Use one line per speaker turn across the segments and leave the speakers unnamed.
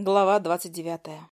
Глава двадцать девятая.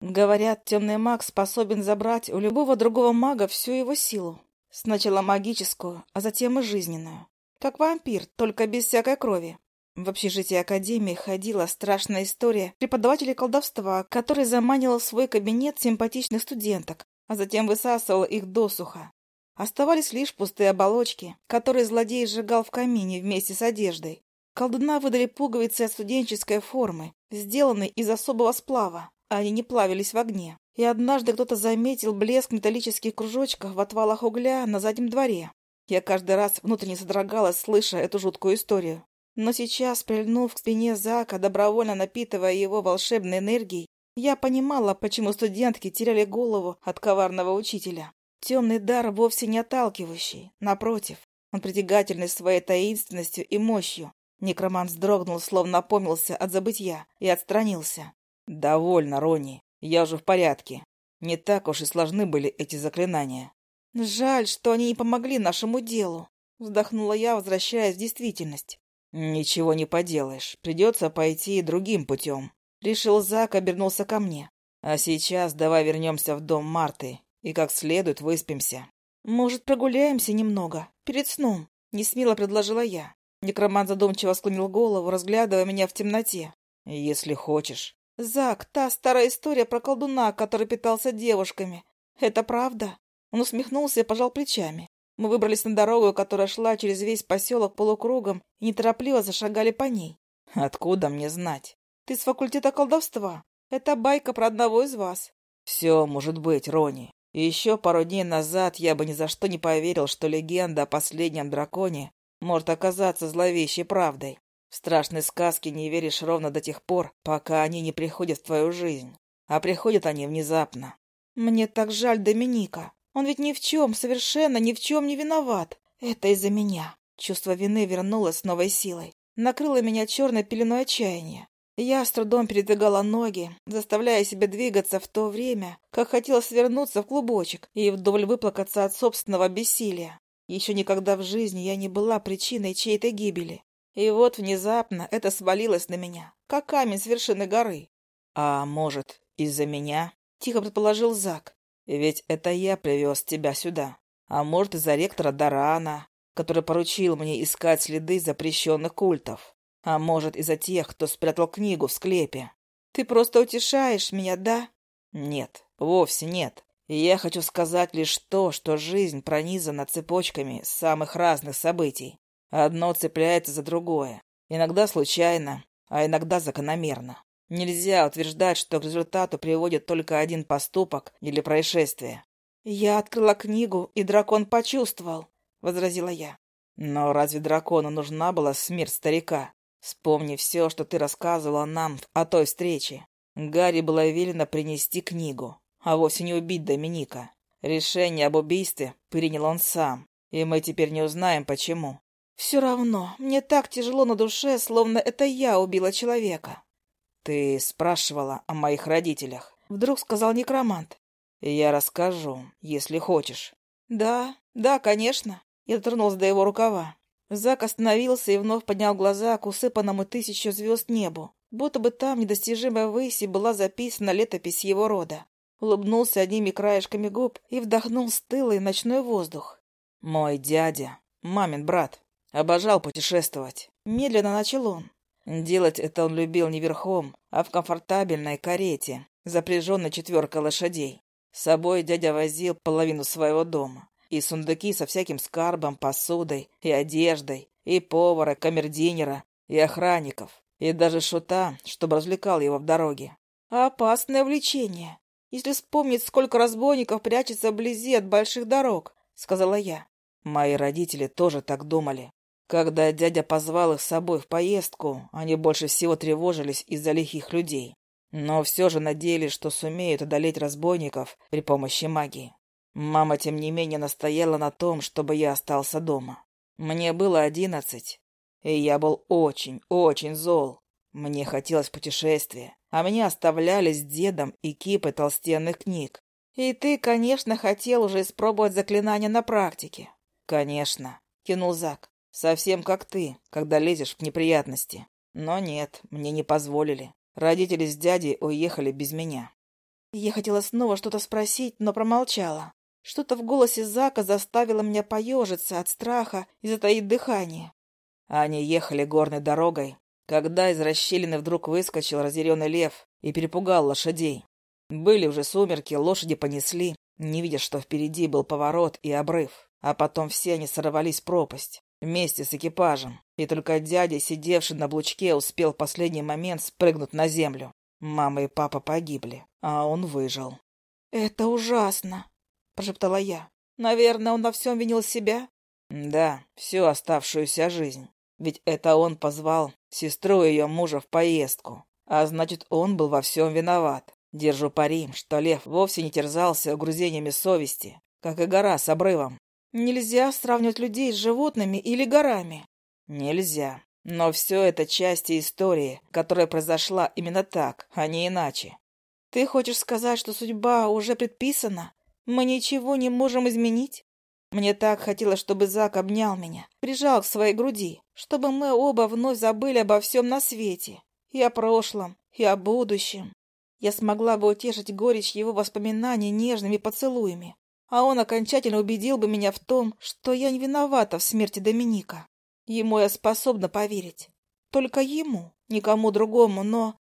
Говорят, темный маг способен забрать у любого другого мага всю его силу. Сначала магическую, а затем и жизненную. Как вампир, только без всякой крови. В общежитии Академии ходила страшная история преподавателя колдовства, который заманивал в свой кабинет симпатичных студенток, а затем высасывал их досуха. Оставались лишь пустые оболочки, которые злодей сжигал в камине вместе с одеждой. Колдуна выдали пуговицы от студенческой формы, сделанной из особого сплава. Они не плавились в огне. И однажды кто-то заметил блеск металлических кружочков в отвалах угля на заднем дворе. Я каждый раз внутренне содрогалась, слыша эту жуткую историю. Но сейчас, прильнув к спине Зака, добровольно напитывая его волшебной энергией, я понимала, почему студентки теряли голову от коварного учителя. Темный дар вовсе не отталкивающий. Напротив, он притягательный своей таинственностью и мощью. Некромант вздрогнул, словно опомнился от забытья, и отстранился.
«Довольно, Рони. Я уже в порядке. Не так уж и сложны были эти заклинания».
«Жаль, что они не помогли нашему делу», — вздохнула я, возвращаясь в действительность.
«Ничего не поделаешь. Придется пойти другим путем». Решил Зак, обернулся ко мне. «А сейчас давай вернемся в дом Марты и как следует выспимся.
«Может, прогуляемся немного, перед сном?» — несмело предложила я. Некроман задумчиво склонил голову, разглядывая меня в темноте.
«Если хочешь».
«Зак, та старая история про колдуна, который питался девушками. Это правда?» Он усмехнулся и пожал плечами. Мы выбрались на дорогу, которая шла через весь поселок полукругом, и неторопливо зашагали по ней.
«Откуда мне знать?»
«Ты с факультета колдовства. Это байка про одного из вас».
«Все может быть, Рони. Еще пару дней назад я бы ни за что не поверил, что легенда о последнем драконе может оказаться зловещей правдой. В страшные сказки не веришь ровно до тех пор, пока они не приходят в твою жизнь. А приходят они внезапно.
Мне так жаль Доминика. Он ведь ни в чем, совершенно ни в чем не виноват. Это из-за меня. Чувство вины вернулось с новой силой. Накрыло меня черной пеленой отчаяния. Я с трудом передвигала ноги, заставляя себя двигаться в то время, как хотела свернуться в клубочек и вдоволь выплакаться от собственного бессилия. Еще никогда в жизни я не была причиной чьей-то гибели. И вот внезапно это свалилось на меня, как камень с вершины горы.
«А может, из-за меня?»
— тихо предположил Зак.
«Ведь это я привез тебя сюда. А может, из-за ректора Дарана, который поручил мне искать следы запрещенных культов. А может, из-за тех, кто спрятал книгу в склепе.
Ты просто утешаешь меня, да?
Нет, вовсе нет. Я хочу сказать лишь то, что жизнь пронизана цепочками самых разных событий. Одно цепляется за другое. Иногда случайно, а иногда закономерно. Нельзя утверждать, что к результату приводит только один поступок или происшествие.
«Я открыла книгу, и дракон почувствовал», — возразила я.
«Но разве дракону нужна была смерть старика? Вспомни все, что ты рассказывала нам о той встрече. Гарри было велено принести книгу, а вовсе не убить Доминика. Решение об убийстве принял он сам, и мы теперь не узнаем, почему.
Все равно, мне так тяжело на душе, словно это я убила человека.
Ты спрашивала о моих родителях.
Вдруг сказал некромант.
Я расскажу, если хочешь.
Да, да, конечно. Я дотронулась до его рукава. Зак остановился и вновь поднял глаза к усыпанному тысячу звезд небу, будто бы там, недостижимой выси, была записана летопись его рода. Улыбнулся одними краешками губ и вдохнул стылый ночной воздух.
«Мой дядя, мамин брат, обожал путешествовать», — медленно начал он. Делать это он любил не верхом, а в комфортабельной карете, запряженной четверкой лошадей. С собой дядя возил половину своего дома и сундуки со всяким скарбом, посудой и одеждой, и повара, камердинера, и охранников, и даже шута, чтобы развлекал его в дороге.
«Опасное влечение, если вспомнить, сколько разбойников прячется вблизи от больших дорог», — сказала я.
Мои родители тоже так думали. Когда дядя позвал их с собой в поездку, они больше всего тревожились из-за лихих людей. Но все же надеялись, что сумеют одолеть разбойников при помощи магии. Мама, тем не менее, настояла на том, чтобы я остался дома. Мне было одиннадцать, и я был очень, очень зол. Мне хотелось путешествия, а меня оставляли с дедом и кипой толстенных книг.
И ты, конечно, хотел уже испробовать заклинание на практике.
Конечно, кинул Зак. Совсем как ты, когда лезешь в неприятности. Но нет, мне не позволили. Родители с дядей уехали без меня.
Я хотела снова что-то спросить, но промолчала. Что-то в голосе Зака заставило меня поежиться от страха и затаить дыхание.
Они ехали горной дорогой, когда из расщелины вдруг выскочил разъяренный лев и перепугал лошадей. Были уже сумерки, лошади понесли, не видя, что впереди был поворот и обрыв. А потом все они сорвались в пропасть, вместе с экипажем. И только дядя, сидевший на облучке, успел в последний момент спрыгнуть на землю. Мама и папа погибли, а он выжил.
«Это ужасно!» — прошептала я. «Наверное, он во всем винил себя?»
«Да, всю оставшуюся жизнь. Ведь это он позвал сестру ее мужа в поездку. А значит, он был во всем виноват. Держу пари, что лев вовсе не терзался угрызениями совести, как и гора с обрывом.
Нельзя сравнивать людей с животными или горами.
Нельзя. Но все это части истории, которая произошла именно так, а не иначе.
Ты хочешь сказать, что судьба уже предписана? Мы ничего не можем изменить? Мне так хотелось, чтобы Зак обнял меня, прижал к своей груди, чтобы мы оба вновь забыли обо всем на свете. И о прошлом, и о будущем. Я смогла бы утешить горечь его воспоминаний нежными поцелуями, а он окончательно убедил бы меня в том, что я не виновата в смерти Доминика. Ему я способна поверить. Только ему, никому другому, но...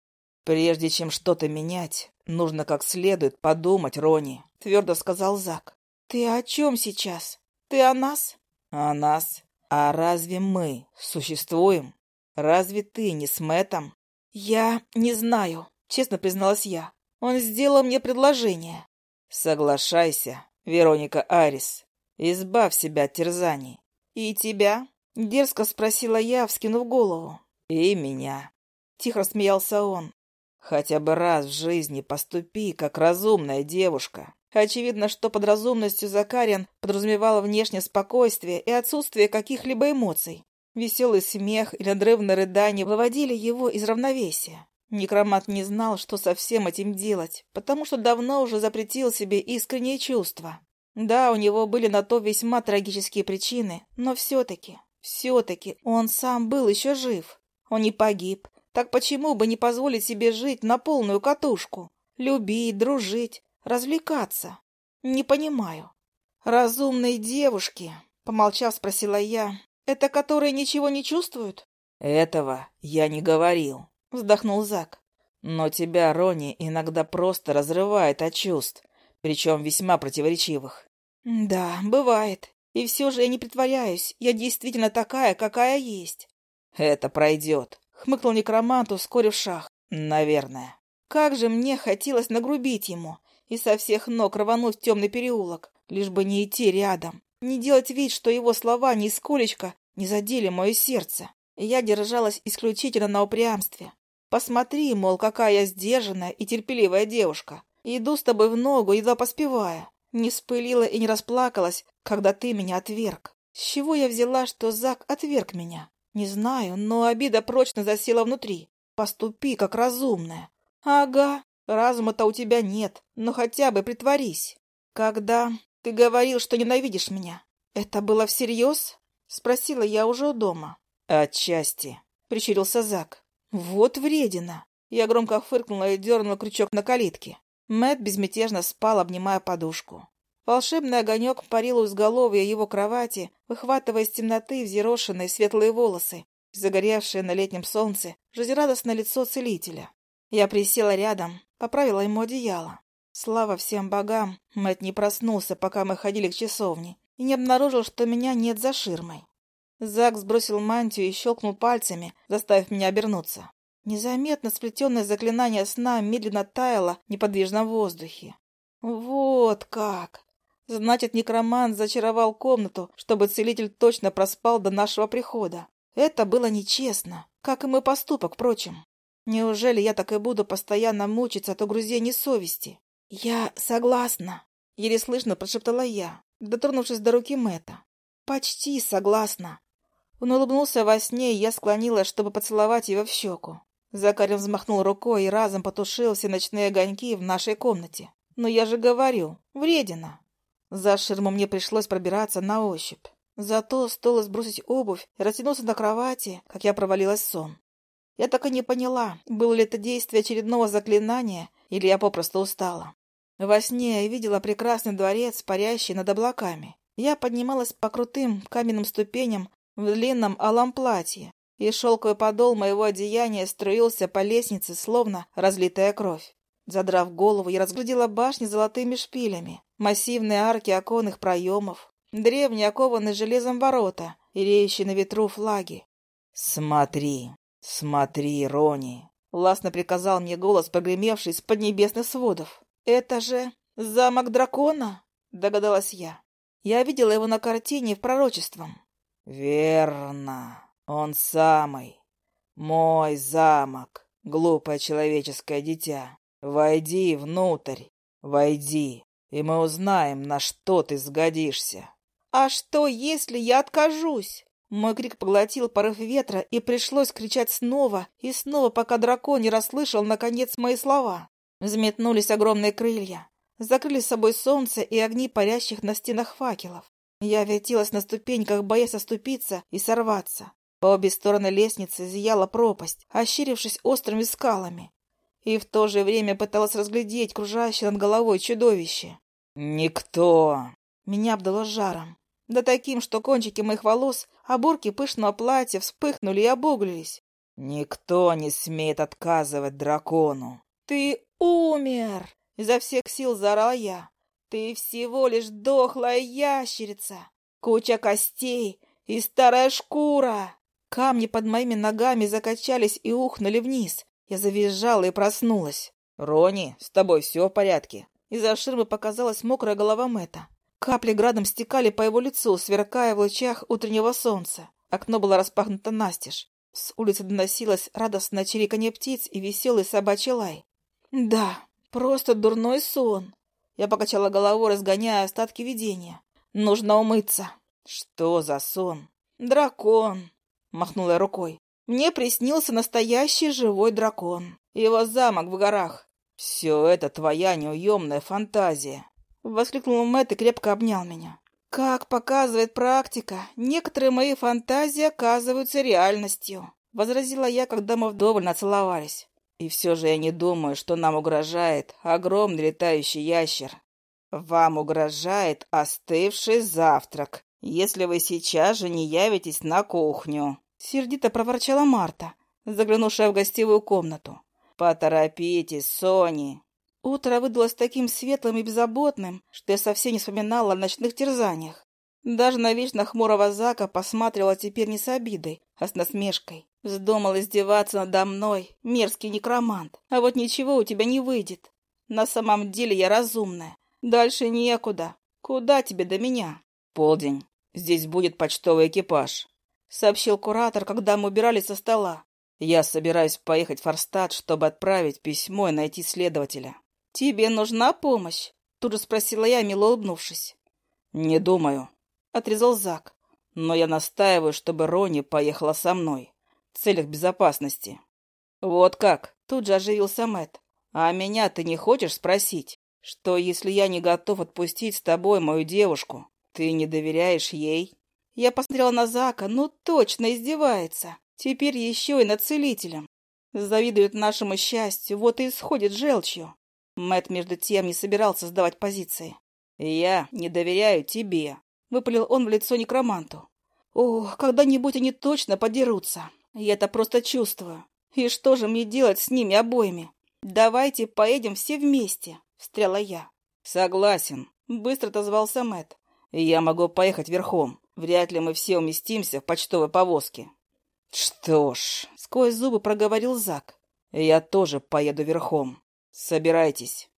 «Прежде чем что-то менять, нужно как следует подумать, Рони», — твердо сказал Зак.
«Ты о чем сейчас? Ты о нас?»
«О нас? А разве мы существуем? Разве ты не с Мэттом?»
«Я не знаю», честно призналась я. Он сделал мне предложение.
Соглашайся, Вероника Арис. Избавь себя от терзаний.
И тебя? Дерзко спросила я, вскинув голову.
И меня.
Тихо смеялся он.
Хотя бы раз в жизни поступи, как разумная девушка.
Очевидно, что под разумностью Закарин подразумевала внешнее спокойствие и отсутствие каких-либо эмоций. Веселый смех и надрывное рыдание выводили его из равновесия. Некромат не знал, что со всем этим делать, потому что давно уже запретил себе искренние чувства. Да, у него были на то весьма трагические причины, но все-таки, все-таки он сам был еще жив. Он не погиб. Так почему бы не позволить себе жить на полную катушку? Любить, дружить, развлекаться? Не понимаю. Разумные девушки, помолчав, спросила я, это которые ничего не чувствуют?
Этого я не говорил.
— вздохнул Зак.
«Но тебя, Рони, иногда просто разрывает от чувств, причем весьма противоречивых».
«Да, бывает. И все же я не притворяюсь. Я действительно такая, какая есть».
«Это пройдет», —
хмыкнул некромант, ускорив шаг.
«Наверное».
Как же мне хотелось нагрубить ему и со всех ног рвануть в темный переулок, лишь бы не идти рядом, не делать вид, что его слова нисколечко не задели мое сердце. Я держалась исключительно на упрямстве, Посмотри, мол, какая я сдержанная и терпеливая девушка. Иду с тобой в ногу, едва поспевая. Не спылила и не расплакалась, когда ты меня отверг. С чего я взяла, что Зак отверг меня? Не знаю, но обида прочно засела внутри. Поступи, как разумная. Ага, разума-то у тебя нет, но хотя бы притворись. Когда ты говорил, что ненавидишь меня, это было всерьез? Спросила я уже у дома.
Отчасти,
прищурился Зак. Вот вредина. Я громко фыркнула и дернула крючок на калитке. Мэт безмятежно спал, обнимая подушку. Волшебный огонек парил у изголовья его кровати, выхватывая из темноты взъерошенные светлые волосы, загоревшие на летнем солнце, жизнерадостное лицо целителя. Я присела рядом, поправила ему одеяло. Слава всем богам, Мэт не проснулся, пока мы ходили к часовне, и не обнаружил, что меня нет за ширмой. Зак сбросил мантию и щелкнул пальцами, заставив меня обернуться. Незаметно сплетенное заклинание сна медленно таяло в неподвижном воздухе. Вот как! Значит, некромант зачаровал комнату, чтобы целитель точно проспал до нашего прихода. Это было нечестно, как и мой поступок, впрочем. Неужели я так и буду постоянно мучиться от угрызений совести? Я согласна, еле слышно прошептала я, дотронувшись до руки Мэтта. Почти согласна. Он улыбнулся во сне, и я склонилась, чтобы поцеловать его в щеку. Закарин взмахнул рукой, и разом потушил все ночные огоньки в нашей комнате. Но я же говорю, вредина. За ширму мне пришлось пробираться на ощупь. Зато стоило сбросить обувь и растянулся на кровати, как я провалилась в сон. Я так и не поняла, было ли это действие очередного заклинания, или я попросту устала. Во сне я видела прекрасный дворец, парящий над облаками. Я поднималась по крутым каменным ступеням в длинном алом платье, и шелковый подол моего одеяния струился по лестнице, словно разлитая кровь. Задрав голову, я разглядела башни с золотыми шпилями, массивные арки оконных проемов, древние окованные железом ворота и реющие на ветру флаги.
«Смотри, смотри, Рони!»
— властно приказал мне голос, прогремевший с поднебесных сводов. «Это же замок дракона?» — догадалась я. Я видела его на картине в пророчеством.
«Верно, он самый. Мой замок, глупое человеческое дитя. Войди внутрь, войди, и мы узнаем, на что ты сгодишься».
«А что, если я откажусь?» Мой крик поглотил порыв ветра, и пришлось кричать снова и снова, пока дракон не расслышал, наконец, мои слова. Взметнулись огромные крылья, закрыли с собой солнце и огни парящих на стенах факелов. Я вертелась на ступеньках, боясь оступиться и сорваться. По обе стороны лестницы зияла пропасть, ощерившись острыми скалами. И в то же время пыталась разглядеть кружащее над головой чудовище.
«Никто!»
Меня обдало жаром. Да таким, что кончики моих волос, оборки пышного платья вспыхнули и обуглились.
«Никто не смеет отказывать дракону!»
«Ты умер!» — изо всех сил заорала я. «Ты всего лишь дохлая ящерица, куча костей и старая шкура!» Камни под моими ногами закачались и ухнули вниз. Я завизжала и проснулась.
«Рони, с тобой все в порядке?»
Из-за ширмы показалась мокрая голова Мэтта. Капли градом стекали по его лицу, сверкая в лучах утреннего солнца. Окно было распахнуто настежь. С улицы доносилось радостное чириканье птиц и веселый собачий лай. «Да, просто дурной сон». Я покачала головой, разгоняя остатки видения. «Нужно умыться».
«Что за сон?»
«Дракон», — махнула я рукой. «Мне приснился настоящий живой дракон. Его замок в горах».
«Все это твоя неуемная фантазия», —
воскликнул Мэтт и крепко обнял меня. «Как показывает практика, некоторые мои фантазии оказываются реальностью», — возразила я, когда мы вдоволь нацеловались.
«И все же я не думаю, что нам угрожает огромный летающий ящер. Вам угрожает остывший завтрак, если вы сейчас же не явитесь на кухню», —
сердито проворчала Марта, заглянувшая в гостевую комнату.
«Поторопитесь, Сони!»
Утро выдалось таким светлым и беззаботным, что я совсем не вспоминала о ночных терзаниях. Даже на вечно хмурого Зака посматривала теперь не с обидой, а с насмешкой. Вздумал издеваться надо мной, мерзкий некромант. А вот ничего у тебя не выйдет. На самом деле я разумная. Дальше некуда. Куда тебе до меня?
Полдень. Здесь будет почтовый экипаж,
сообщил куратор, когда мы убирались со стола.
Я собираюсь поехать в Форстад, чтобы отправить письмо и найти следователя.
«Тебе нужна помощь?» — тут же спросила я, мило улыбнувшись.
«Не думаю», —
отрезал Зак.
«Но я настаиваю, чтобы Рони поехала со мной в целях безопасности».
«Вот как?» — тут же оживился Мэт. «А меня ты не хочешь спросить, что если я не готов отпустить с тобой мою девушку, ты не доверяешь ей?» Я посмотрела на Зака, ну точно издевается. Теперь еще и над целителем. Завидует нашему счастью, вот и исходит желчью. Мэт между тем не собирался сдавать позиции.
«Я не доверяю тебе», —
выпалил он в лицо некроманту. «Ох, когда-нибудь они точно подерутся. Я это просто чувствую. И что же мне делать с ними обоими? Давайте поедем все вместе», — встряла я.
«Согласен», —
быстро отозвался Мэт.
«Я могу поехать верхом. Вряд ли мы все уместимся в почтовой повозке». «Что ж», — сквозь зубы проговорил Зак, — «я тоже поеду верхом». Собирайтесь.